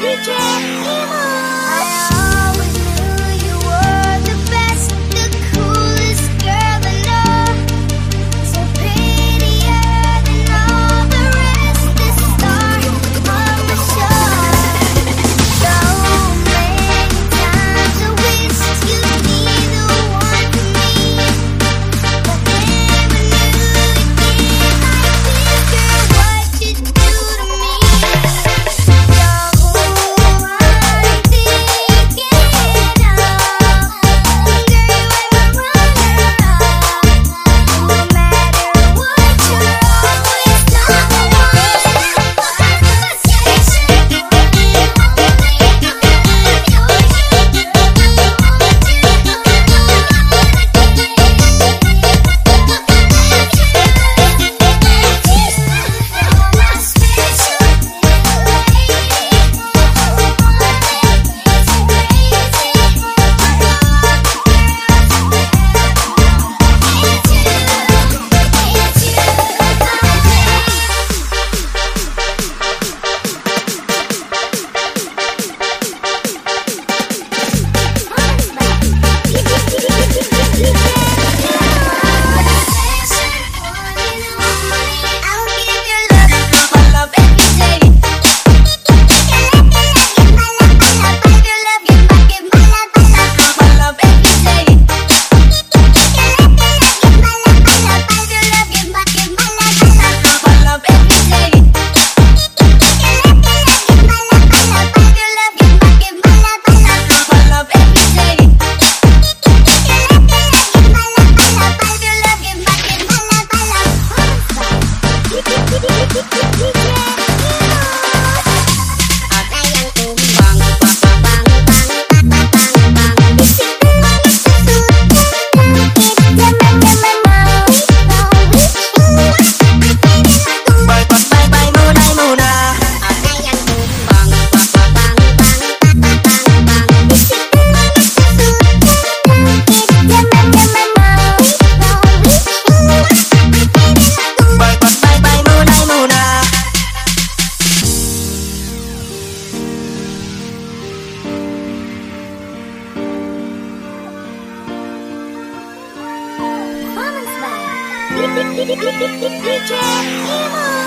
DJ DJ Emo.